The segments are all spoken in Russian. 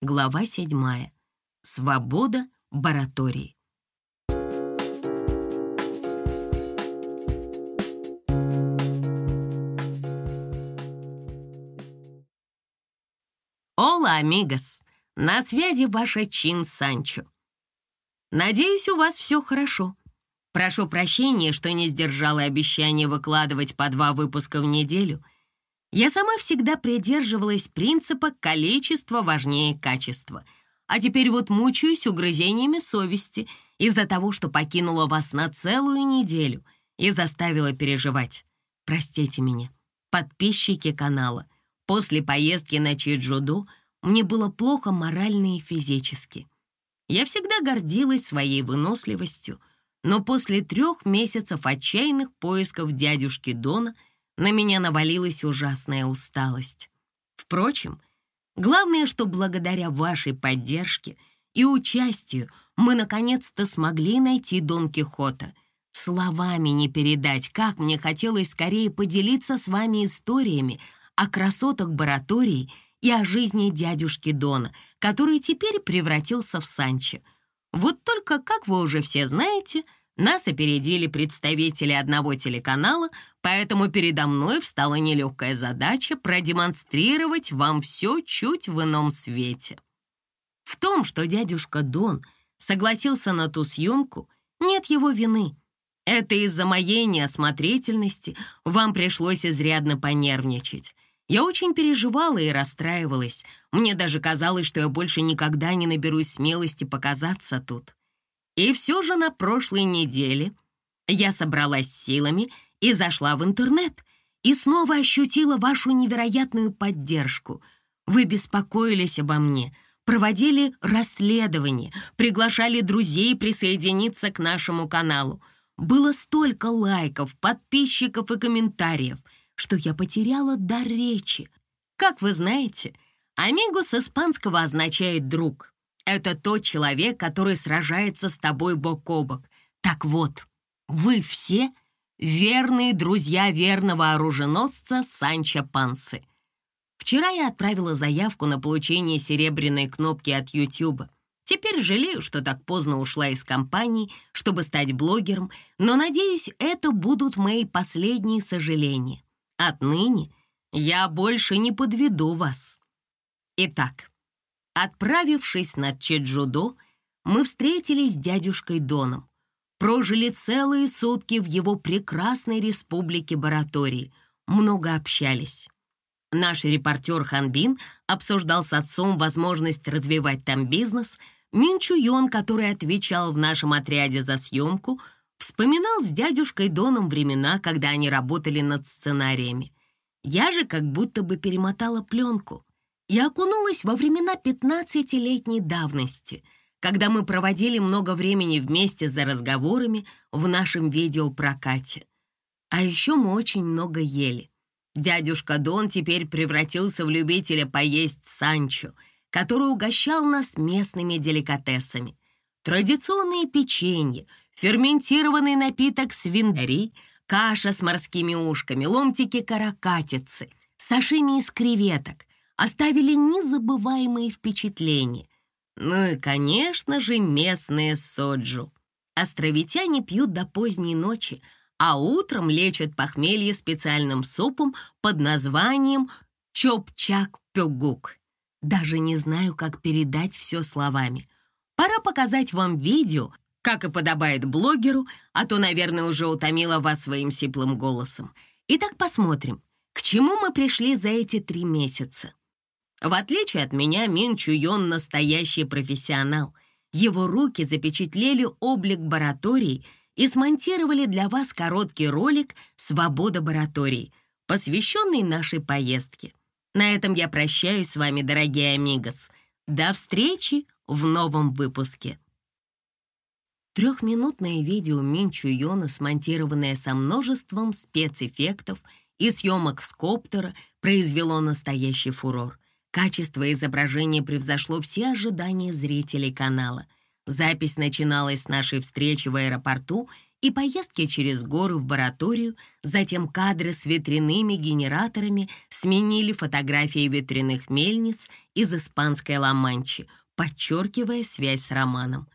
Глава 7. Свобода баратории. Ола, амигос! На связи ваша Чин Санчо. Надеюсь, у вас все хорошо. Прошу прощения, что не сдержала обещание выкладывать по два выпуска в неделю. Я сама всегда придерживалась принципа «количество важнее качества», а теперь вот мучаюсь угрызениями совести из-за того, что покинула вас на целую неделю и заставила переживать. Простите меня, подписчики канала. После поездки на Чиджудо мне было плохо морально и физически. Я всегда гордилась своей выносливостью, но после трех месяцев отчаянных поисков дядюшки Дона на меня навалилась ужасная усталость. Впрочем, главное, что благодаря вашей поддержке и участию мы наконец-то смогли найти Дон Кихота. Словами не передать, как мне хотелось скорее поделиться с вами историями о красотах Баратории и о жизни дядюшки Дона, который теперь превратился в Санчо. Вот только, как вы уже все знаете, нас опередили представители одного телеканала, поэтому передо мной встала нелегкая задача продемонстрировать вам все чуть в ином свете. В том, что дядюшка Дон согласился на ту съемку, нет его вины. Это из-за моей неосмотрительности вам пришлось изрядно понервничать. Я очень переживала и расстраивалась. Мне даже казалось, что я больше никогда не наберусь смелости показаться тут. И все же на прошлой неделе я собралась силами и зашла в интернет, и снова ощутила вашу невероятную поддержку. Вы беспокоились обо мне, проводили расследование, приглашали друзей присоединиться к нашему каналу. Было столько лайков, подписчиков и комментариев — что я потеряла дар речи. Как вы знаете, «амиго» с испанского означает «друг». Это тот человек, который сражается с тобой бок о бок. Так вот, вы все верные друзья верного оруженосца Санчо Пансы. Вчера я отправила заявку на получение серебряной кнопки от YouTube. Теперь жалею, что так поздно ушла из компании, чтобы стать блогером, но, надеюсь, это будут мои последние сожаления. Отныне я больше не подведу вас. Итак, отправившись на Чеджудо, мы встретились с дядюшкой Доном. Прожили целые сутки в его прекрасной республике Баратории, много общались. Наш репортер Ханбин обсуждал с отцом возможность развивать там бизнес. Мин Чуйон, который отвечал в нашем отряде за съемку, Вспоминал с дядюшкой Доном времена, когда они работали над сценариями. Я же как будто бы перемотала пленку. Я окунулась во времена 15-летней давности, когда мы проводили много времени вместе за разговорами в нашем видеопрокате. А еще мы очень много ели. Дядюшка Дон теперь превратился в любителя поесть Санчо, который угощал нас местными деликатесами. Традиционные печенье — ферментированный напиток свиндари, каша с морскими ушками, ломтики каракатицы, сашими из креветок оставили незабываемые впечатления. Ну и, конечно же, местные соджу. Островитяне пьют до поздней ночи, а утром лечат похмелье специальным супом под названием чопчак-пюгук. Даже не знаю, как передать все словами. Пора показать вам видео, как и подобает блогеру, а то, наверное, уже утомила вас своим сиплым голосом. Итак, посмотрим, к чему мы пришли за эти три месяца. В отличие от меня, Мин Чуйон настоящий профессионал. Его руки запечатлели облик баратории и смонтировали для вас короткий ролик «Свобода баратории», посвященный нашей поездке. На этом я прощаюсь с вами, дорогие амигос. До встречи в новом выпуске. Трехминутное видео Минчу Йона, смонтированное со множеством спецэффектов и съемок с коптера, произвело настоящий фурор. Качество изображения превзошло все ожидания зрителей канала. Запись начиналась с нашей встречи в аэропорту и поездки через горы в бараторию, затем кадры с ветряными генераторами сменили фотографии ветряных мельниц из испанской Ла-Манчи, подчеркивая связь с романом.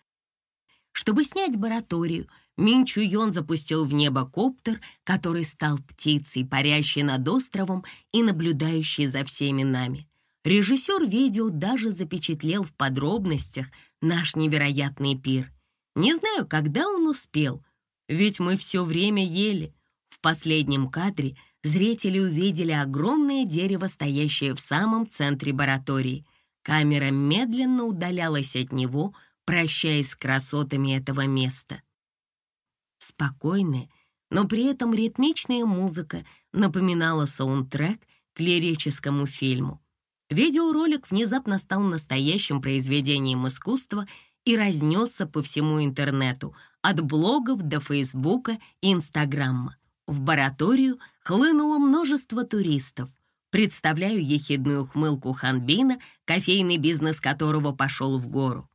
Чтобы снять бараторию, Мин Чуйон запустил в небо коптер, который стал птицей, парящей над островом и наблюдающей за всеми нами. Режиссер видео даже запечатлел в подробностях наш невероятный пир. Не знаю, когда он успел, ведь мы все время ели. В последнем кадре зрители увидели огромное дерево, стоящее в самом центре баратории. Камера медленно удалялась от него, прощаясь с красотами этого места. Спокойная, но при этом ритмичная музыка напоминала саундтрек к лирическому фильму. Видеоролик внезапно стал настоящим произведением искусства и разнесся по всему интернету, от блогов до Фейсбука и Инстаграма. В бараторию хлынуло множество туристов. Представляю ехидную ухмылку Ханбина, кофейный бизнес которого пошел в гору.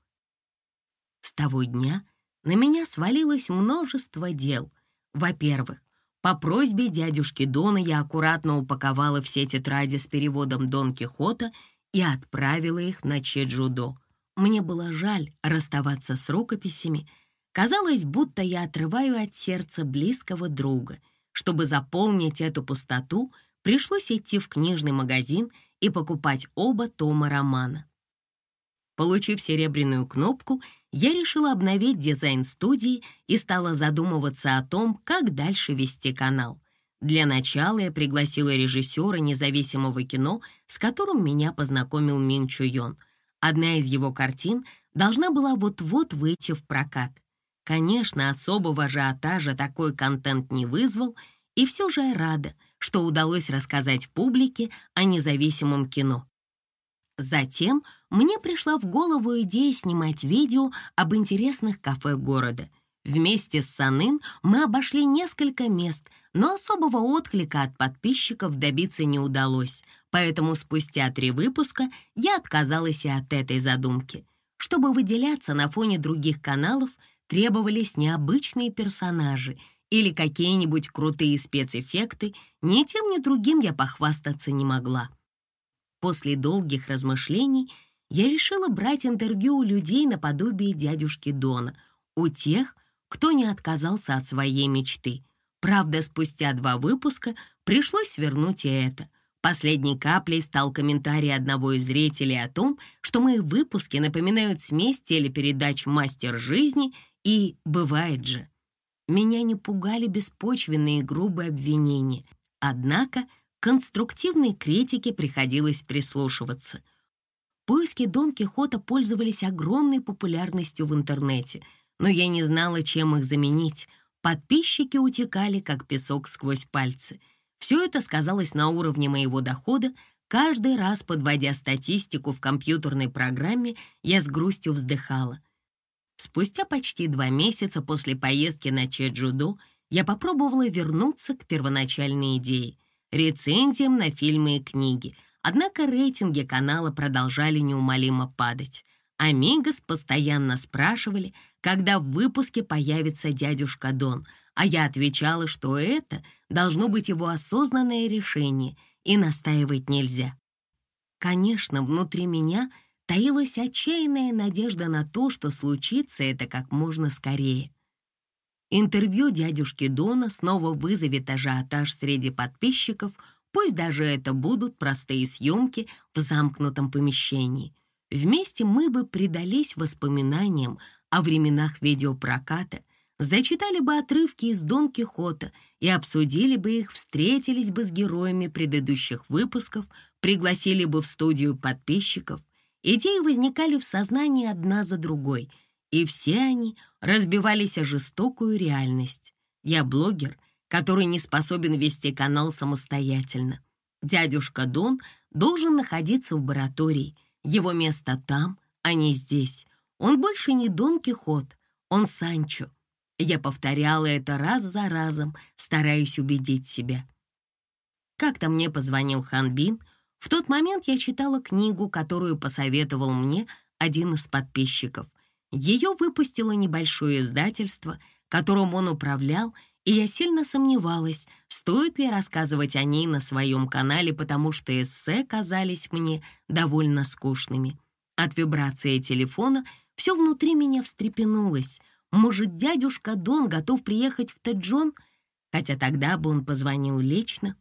С того дня на меня свалилось множество дел. Во-первых, по просьбе дядюшки Дона я аккуратно упаковала все тетради с переводом Дон Кихота и отправила их на Чеджудо. Мне было жаль расставаться с рукописями. Казалось, будто я отрываю от сердца близкого друга. Чтобы заполнить эту пустоту, пришлось идти в книжный магазин и покупать оба тома романа. Получив серебряную кнопку, я решила обновить дизайн студии и стала задумываться о том, как дальше вести канал. Для начала я пригласила режиссера независимого кино, с которым меня познакомил Мин Чуйон. Одна из его картин должна была вот-вот выйти в прокат. Конечно, особого ажиотажа такой контент не вызвал, и все же я рада, что удалось рассказать публике о независимом кино. Затем мне пришла в голову идея снимать видео об интересных кафе города. Вместе с Санын мы обошли несколько мест, но особого отклика от подписчиков добиться не удалось, поэтому спустя три выпуска я отказалась и от этой задумки. Чтобы выделяться на фоне других каналов, требовались необычные персонажи или какие-нибудь крутые спецэффекты, ни тем, ни другим я похвастаться не могла. После долгих размышлений я решила брать интервью у людей наподобие дядюшки Дона, у тех, кто не отказался от своей мечты. Правда, спустя два выпуска пришлось свернуть и это. Последней каплей стал комментарий одного из зрителей о том, что мои выпуски напоминают смесь телепередач «Мастер жизни» и «Бывает же». Меня не пугали беспочвенные и грубые обвинения. Однако конструктивной критике приходилось прислушиваться. Поиски Дон Кихота пользовались огромной популярностью в интернете, но я не знала, чем их заменить. Подписчики утекали, как песок сквозь пальцы. Все это сказалось на уровне моего дохода. Каждый раз, подводя статистику в компьютерной программе, я с грустью вздыхала. Спустя почти два месяца после поездки на Чеджудо я попробовала вернуться к первоначальной идее — рецензиям на фильмы и книги. Однако рейтинги канала продолжали неумолимо падать. Амигос постоянно спрашивали, когда в выпуске появится дядюшка Дон, а я отвечала, что это должно быть его осознанное решение и настаивать нельзя. Конечно, внутри меня таилась отчаянная надежда на то, что случится это как можно скорее. Интервью дядюшки Дона снова вызовет ажиотаж среди подписчиков, пусть даже это будут простые съемки в замкнутом помещении. Вместе мы бы предались воспоминаниям о временах видеопроката, зачитали бы отрывки из Дон Кихота и обсудили бы их, встретились бы с героями предыдущих выпусков, пригласили бы в студию подписчиков. Идеи возникали в сознании одна за другой — и все они разбивались о жестокую реальность. Я блогер, который не способен вести канал самостоятельно. Дядюшка Дон должен находиться в баратории. Его место там, а не здесь. Он больше не Дон Кихот, он Санчо. Я повторяла это раз за разом, стараясь убедить себя. Как-то мне позвонил Ханбин. В тот момент я читала книгу, которую посоветовал мне один из подписчиков. Ее выпустило небольшое издательство, которым он управлял, и я сильно сомневалась, стоит ли рассказывать о ней на своем канале, потому что эссе казались мне довольно скучными. От вибрации телефона все внутри меня встрепенулось. Может, дядюшка Дон готов приехать в Тэджон? Хотя тогда бы он позвонил лично.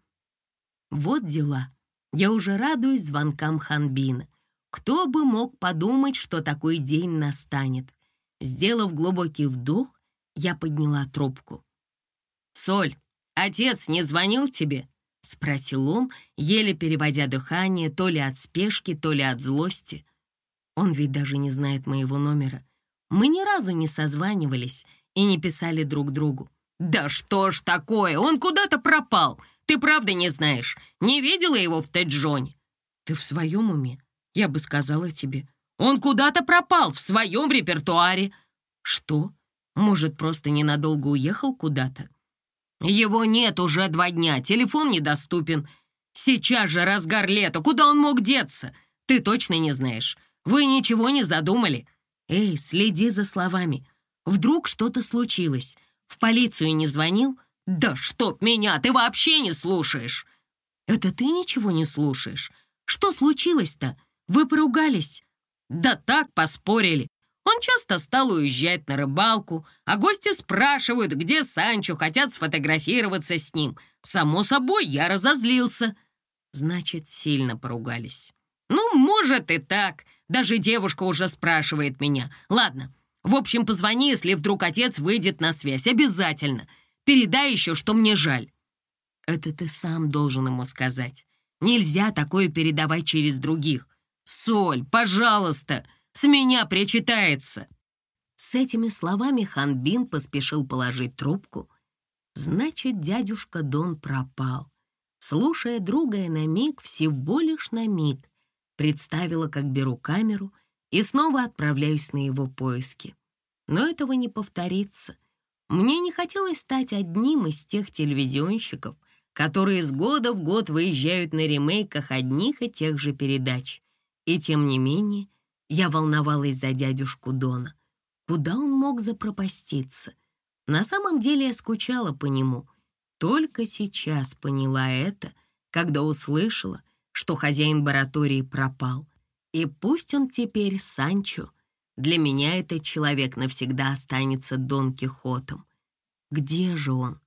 Вот дела. Я уже радуюсь звонкам Ханбина. Кто бы мог подумать, что такой день настанет? Сделав глубокий вдох, я подняла трубку. «Соль, отец не звонил тебе?» — спросил он, еле переводя дыхание то ли от спешки, то ли от злости. Он ведь даже не знает моего номера. Мы ни разу не созванивались и не писали друг другу. «Да что ж такое? Он куда-то пропал. Ты правда не знаешь? Не видела его в Теджоне?» «Ты в своем уме? Я бы сказала тебе. Он куда-то пропал в своем репертуаре». «Что? Может, просто ненадолго уехал куда-то?» «Его нет уже два дня, телефон недоступен. Сейчас же разгар лета, куда он мог деться? Ты точно не знаешь. Вы ничего не задумали?» «Эй, следи за словами. Вдруг что-то случилось. В полицию не звонил?» «Да чтоб меня, ты вообще не слушаешь!» «Это ты ничего не слушаешь? Что случилось-то? Вы поругались?» «Да так, поспорили. Он часто стал уезжать на рыбалку, а гости спрашивают, где Санчо, хотят сфотографироваться с ним. Само собой, я разозлился». «Значит, сильно поругались». «Ну, может и так. Даже девушка уже спрашивает меня. Ладно, в общем, позвони, если вдруг отец выйдет на связь. Обязательно. Передай еще, что мне жаль». «Это ты сам должен ему сказать. Нельзя такое передавать через других. Соль, пожалуйста, с меня причитается». С этими словами Ханбин поспешил положить трубку. Значит, дядюшка Дон пропал. Слушая друга я на миг, всего лишь на миг, представила, как беру камеру и снова отправляюсь на его поиски. Но этого не повторится. Мне не хотелось стать одним из тех телевизионщиков, которые с года в год выезжают на ремейках одних и тех же передач. И тем не менее, я волновалась за дядюшку Дона. Куда он мог запропаститься? На самом деле я скучала по нему. Только сейчас поняла это, когда услышала, что хозяин баратории пропал. И пусть он теперь Санчо, для меня этот человек навсегда останется Дон Кихотом. Где же он?